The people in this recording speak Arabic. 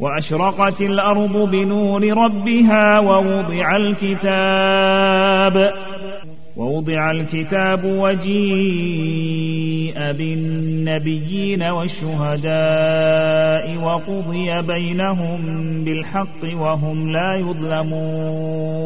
وأشرقت الأرض بنور ربها ووضع الكتاب ووضع الكتاب وجيء بالنبيين والشهداء وقضي بينهم بالحق وهم لا يظلمون.